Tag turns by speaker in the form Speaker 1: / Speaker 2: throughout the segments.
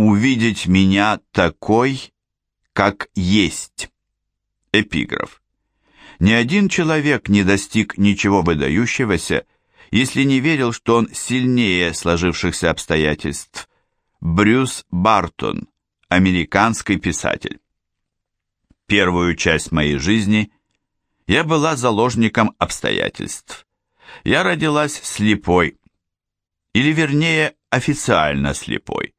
Speaker 1: увидеть меня такой, как есть. Эпиграф. Ни один человек не достиг ничего выдающегося, если не верил, что он сильнее сложившихся обстоятельств. Брюс Бартон, американский писатель. Первую часть моей жизни я была заложником обстоятельств. Я родилась слепой, или вернее официально слепой.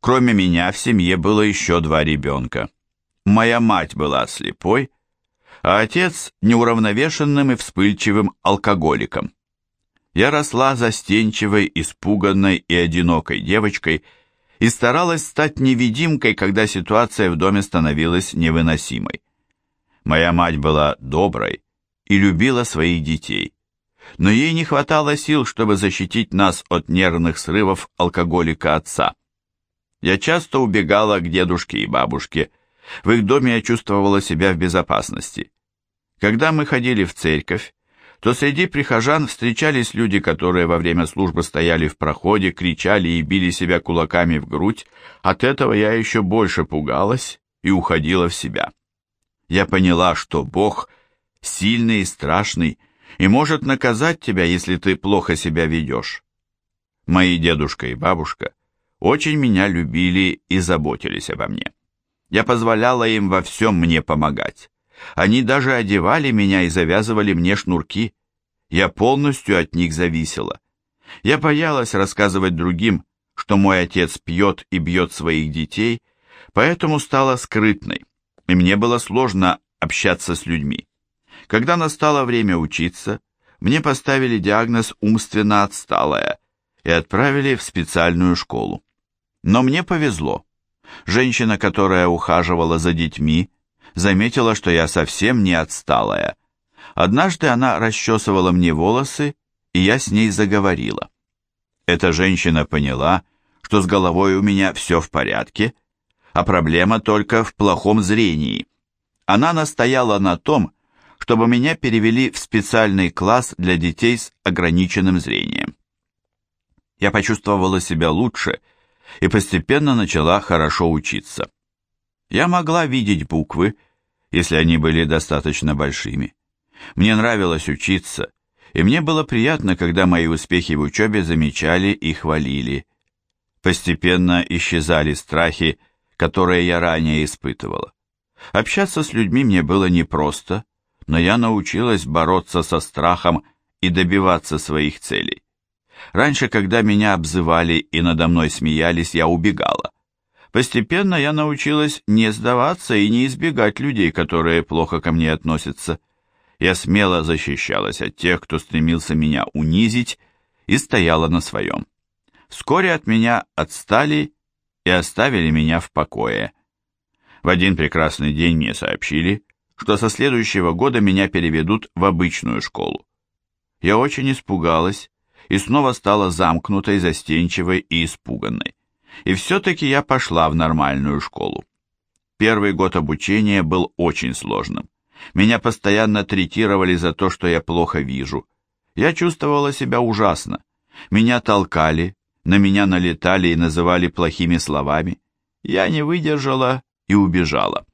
Speaker 1: Кроме меня в семье было еще два ребенка. Моя мать была слепой, а отец неуравновешенным и вспыльчивым алкоголиком. Я росла застенчивой, испуганной и одинокой девочкой и старалась стать невидимкой, когда ситуация в доме становилась невыносимой. Моя мать была доброй и любила своих детей, но ей не хватало сил, чтобы защитить нас от нервных срывов алкоголика отца. Я часто убегала к дедушке и бабушке, в их доме я чувствовала себя в безопасности. Когда мы ходили в церковь, то среди прихожан встречались люди, которые во время службы стояли в проходе, кричали и били себя кулаками в грудь. От этого я еще больше пугалась и уходила в себя. Я поняла, что Бог сильный и страшный и может наказать тебя, если ты плохо себя ведешь. Мои дедушка и бабушка очень меня любили и заботились обо мне. Я позволяла им во всем мне помогать. Они даже одевали меня и завязывали мне шнурки. Я полностью от них зависела. Я боялась рассказывать другим, что мой отец пьет и бьет своих детей, поэтому стала скрытной, и мне было сложно общаться с людьми. Когда настало время учиться, мне поставили диагноз «умственно отсталая» и отправили в специальную школу. Но мне повезло. Женщина, которая ухаживала за детьми, заметила, что я совсем не отсталая. Однажды она расчесывала мне волосы, и я с ней заговорила. Эта женщина поняла, что с головой у меня все в порядке, а проблема только в плохом зрении. Она настояла на том, чтобы меня перевели в специальный класс для детей с ограниченным зрением. Я почувствовала себя лучше и постепенно начала хорошо учиться. Я могла видеть буквы, если они были достаточно большими. Мне нравилось учиться, и мне было приятно, когда мои успехи в учебе замечали и хвалили. Постепенно исчезали страхи, которые я ранее испытывала. Общаться с людьми мне было непросто, но я научилась бороться со страхом и добиваться своих целей. Раньше, когда меня обзывали и надо мной смеялись, я убегала. Постепенно я научилась не сдаваться и не избегать людей, которые плохо ко мне относятся. Я смело защищалась от тех, кто стремился меня унизить, и стояла на своем. Вскоре от меня отстали и оставили меня в покое. В один прекрасный день мне сообщили, что со следующего года меня переведут в обычную школу. Я очень испугалась и снова стала замкнутой, застенчивой и испуганной. И все-таки я пошла в нормальную школу. Первый год обучения был очень сложным. Меня постоянно третировали за то, что я плохо вижу. Я чувствовала себя ужасно. Меня толкали, на меня налетали и называли плохими словами. Я не выдержала и убежала.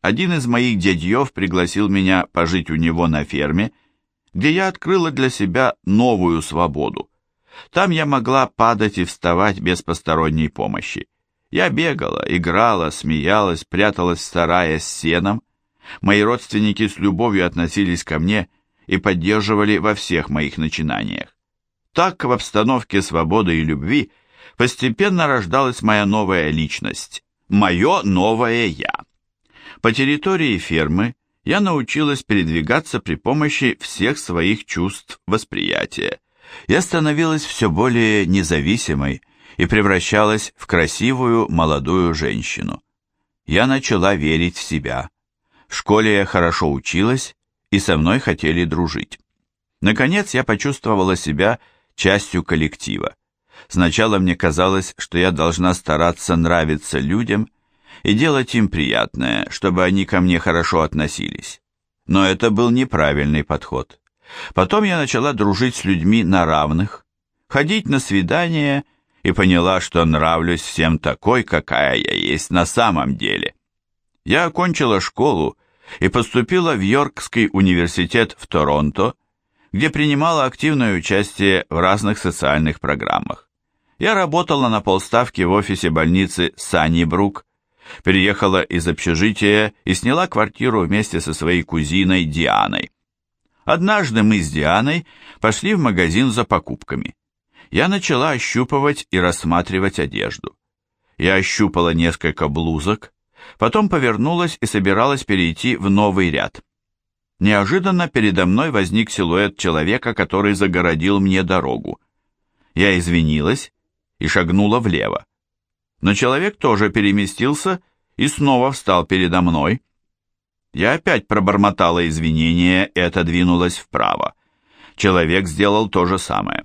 Speaker 1: Один из моих дядьев пригласил меня пожить у него на ферме, где я открыла для себя новую свободу. Там я могла падать и вставать без посторонней помощи. Я бегала, играла, смеялась, пряталась в сарае с сеном. Мои родственники с любовью относились ко мне и поддерживали во всех моих начинаниях. Так, в обстановке свободы и любви, постепенно рождалась моя новая личность, мое новое «я». По территории фермы я научилась передвигаться при помощи всех своих чувств восприятия, я становилась все более независимой и превращалась в красивую молодую женщину. Я начала верить в себя. В школе я хорошо училась, и со мной хотели дружить. Наконец я почувствовала себя частью коллектива. Сначала мне казалось, что я должна стараться нравиться людям и делать им приятное, чтобы они ко мне хорошо относились. Но это был неправильный подход. Потом я начала дружить с людьми на равных, ходить на свидания и поняла, что нравлюсь всем такой, какая я есть на самом деле. Я окончила школу и поступила в Йоркский университет в Торонто, где принимала активное участие в разных социальных программах. Я работала на полставки в офисе больницы Саннибрук, переехала из общежития и сняла квартиру вместе со своей кузиной Дианой. Однажды мы с Дианой пошли в магазин за покупками. Я начала ощупывать и рассматривать одежду. Я ощупала несколько блузок, потом повернулась и собиралась перейти в новый ряд. Неожиданно передо мной возник силуэт человека, который загородил мне дорогу. Я извинилась и шагнула влево. Но человек тоже переместился и снова встал передо мной. Я опять пробормотала извинения и отодвинулась вправо. Человек сделал то же самое.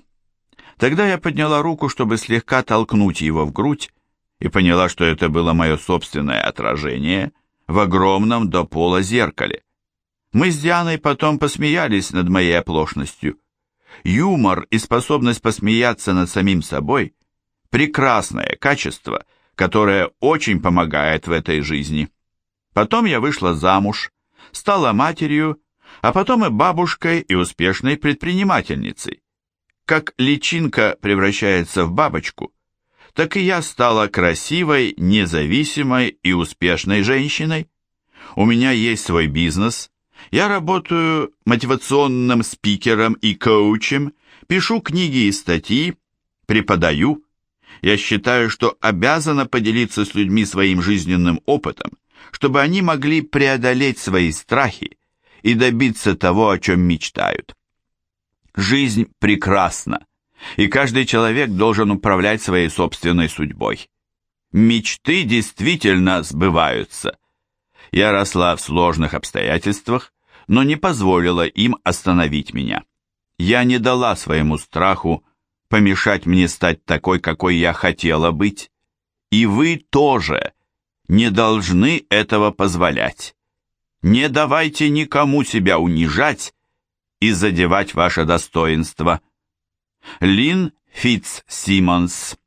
Speaker 1: Тогда я подняла руку, чтобы слегка толкнуть его в грудь, и поняла, что это было мое собственное отражение в огромном до пола зеркале. Мы с Дианой потом посмеялись над моей оплошностью. Юмор и способность посмеяться над самим собой – прекрасное качество, которое очень помогает в этой жизни. Потом я вышла замуж, стала матерью, а потом и бабушкой и успешной предпринимательницей. Как личинка превращается в бабочку, так и я стала красивой, независимой и успешной женщиной. У меня есть свой бизнес, я работаю мотивационным спикером и коучем, пишу книги и статьи, преподаю. Я считаю, что обязана поделиться с людьми своим жизненным опытом, чтобы они могли преодолеть свои страхи и добиться того, о чем мечтают. Жизнь прекрасна, и каждый человек должен управлять своей собственной судьбой. Мечты действительно сбываются. Я росла в сложных обстоятельствах, но не позволила им остановить меня. Я не дала своему страху помешать мне стать такой, какой я хотела быть. И вы тоже не должны этого позволять. Не давайте никому себя унижать и задевать ваше достоинство. Лин Фитц Симмонс